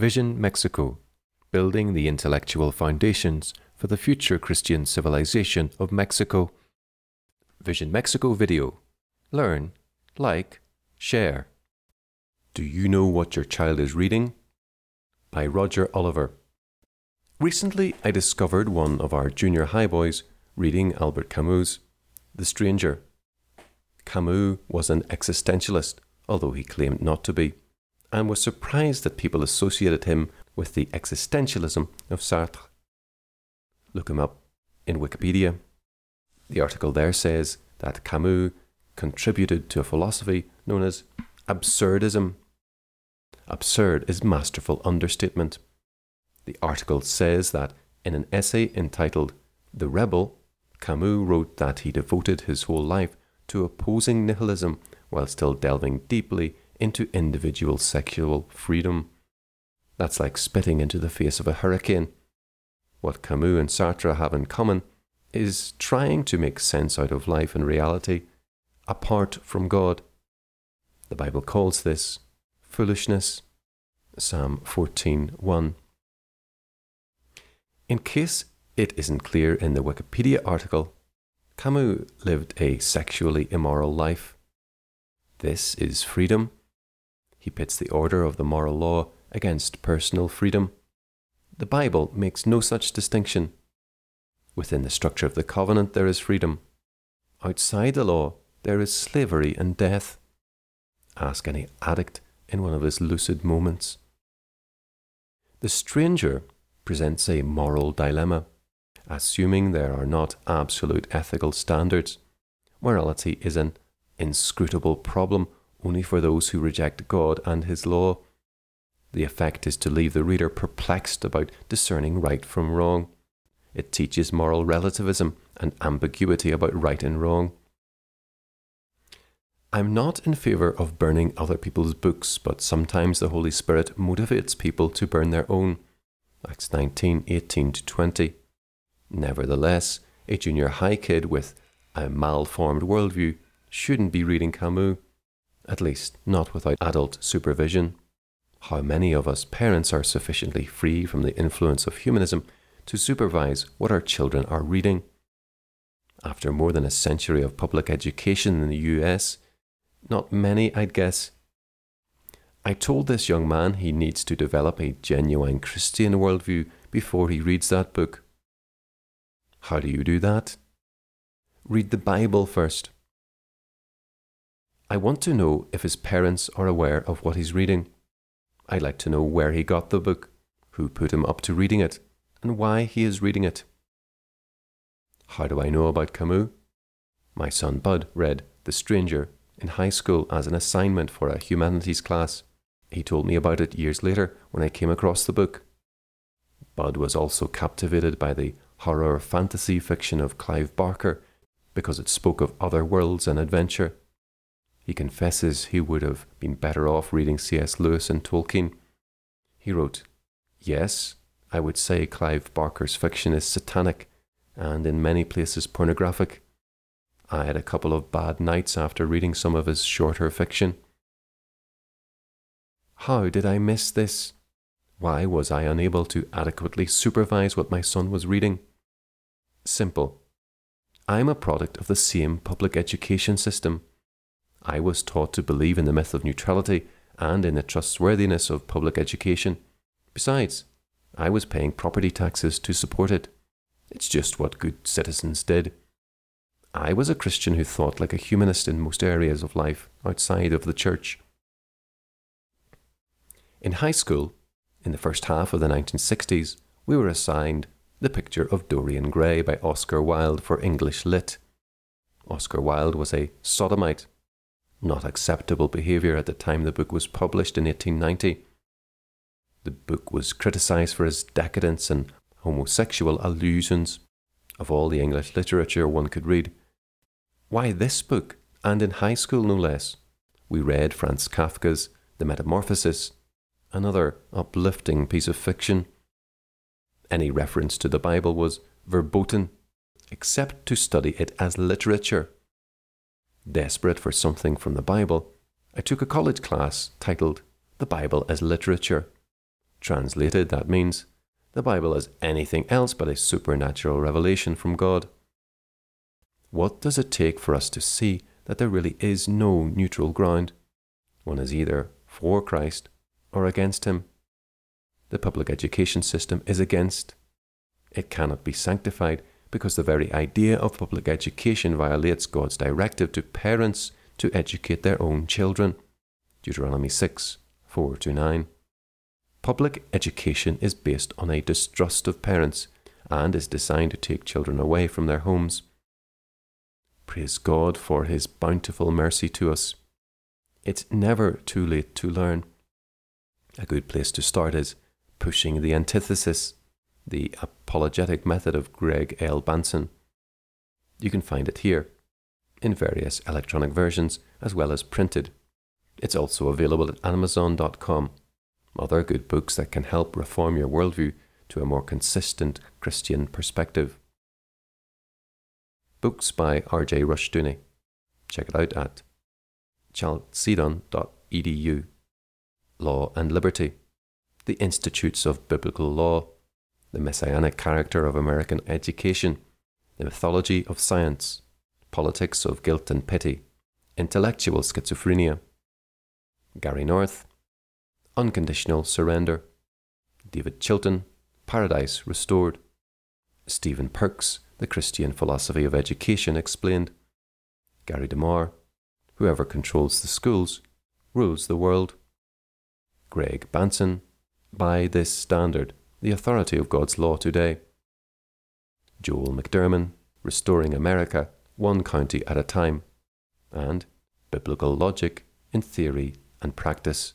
Vision Mexico Building the Intellectual Foundations for the Future Christian Civilization of Mexico. Vision Mexico video. Learn, like, share. Do you know what your child is reading? By Roger Oliver. Recently, I discovered one of our junior high boys reading Albert Camus' The Stranger. Camus was an existentialist, although he claimed not to be, and was surprised that people associated him with the existentialism of Sartre. Look him up in Wikipedia. The article there says that Camus contributed to a philosophy known as absurdism. Absurd is masterful understatement. The article says that in an essay entitled The Rebel, Camus wrote that he devoted his whole life to opposing nihilism while still delving deeply into individual sexual freedom. That's like spitting into the face of a hurricane. What Camus and Sartre have in common is trying to make sense out of life and reality apart from God. The Bible calls this foolishness. Psalm 14:1. In case it isn't clear in the Wikipedia article, Camus lived a sexually immoral life. This is freedom. He pits the order of the moral law against personal freedom. The Bible makes no such distinction. Within the structure of the covenant, there is freedom. Outside the law, there is slavery and death. Ask any addict in one of his lucid moments. The stranger presents a moral dilemma, assuming there are not absolute ethical standards. Morality is an inscrutable problem only for those who reject God and His law. The effect is to leave the reader perplexed about discerning right from wrong. It teaches moral relativism and ambiguity about right and wrong. I'm not in favour of burning other people's books, but sometimes the Holy Spirit motivates people to burn their own. Acts 19 18 to 20. Nevertheless, a junior high kid with a malformed worldview shouldn't be reading Camus, at least not without adult supervision. How many of us parents are sufficiently free from the influence of humanism to supervise what our children are reading? After more than a century of public education in the US, not many, I'd guess. I told this young man he needs to develop a genuine Christian worldview before he reads that book. How do you do that? Read the Bible first. I want to know if his parents are aware of what he's reading. I'd like to know where he got the book, who put him up to reading it, and why he is reading it. How do I know about Camus? My son Bud read The Stranger in high school as an assignment for a humanities class. He told me about it years later when I came across the book. Bud was also captivated by the horror fantasy fiction of Clive Barker because it spoke of other worlds and adventure. He confesses he would have been better off reading C.S. Lewis and Tolkien. He wrote, Yes, I would say Clive Barker's fiction is satanic and in many places pornographic. I had a couple of bad nights after reading some of his shorter fiction. How did I miss this? Why was I unable to adequately supervise what my son was reading? Simple. I'm a product of the same public education system. I was taught to believe in the myth of neutrality and in the trustworthiness of public education. Besides, I was paying property taxes to support it. It's just what good citizens did. I was a Christian who thought like a humanist in most areas of life outside of the church. In high school, in the first half of the 1960s, we were assigned The Picture of Dorian Gray by Oscar Wilde for English Lit. Oscar Wilde was a sodomite not acceptable behaviour at the time the book was published in 1890. The book was criticised for its decadence and homosexual allusions. Of all the English literature one could read, why this book, and in high school no less? We read Franz Kafka's The Metamorphosis, another uplifting piece of fiction. Any reference to the Bible was verboten, except to study it as literature Desperate for something from the Bible, I took a college class titled The Bible as Literature. Translated, that means the Bible is anything else but a supernatural revelation from God. What does it take for us to see that there really is no neutral ground? One is either for Christ or against Him. The public education system is against. It cannot be sanctified because the very idea of public education violates God's directive to parents to educate their own children. Deuteronomy 6 4 to 9. Public education is based on a distrust of parents and is designed to take children away from their homes. Praise God for His bountiful mercy to us. It's never too late to learn. A good place to start is pushing the antithesis, the apologetic method of Greg L. Bahnsen. You can find it here, in various electronic versions as well as printed. It's also available at Amazon.com. Other good books that can help reform your worldview to a more consistent Christian perspective. Books by R.J. Rushdoony. Check it out at chalcedon.edu. Law and Liberty. The Institutes of Biblical Law. The Messianic Character of American Education. The Mythology of Science. Politics of Guilt and Pity. Intellectual Schizophrenia. Gary North, Unconditional Surrender, David Chilton, Paradise Restored, Stephen Perks, The Christian Philosophy of Education Explained, Gary DeMar, Whoever Controls the Schools Rules the World, Greg Bahnsen, By This Standard, The Authority of God's Law Today, Joel McDurmon, Restoring America, One County at a Time, and Biblical Logic in Theory and practice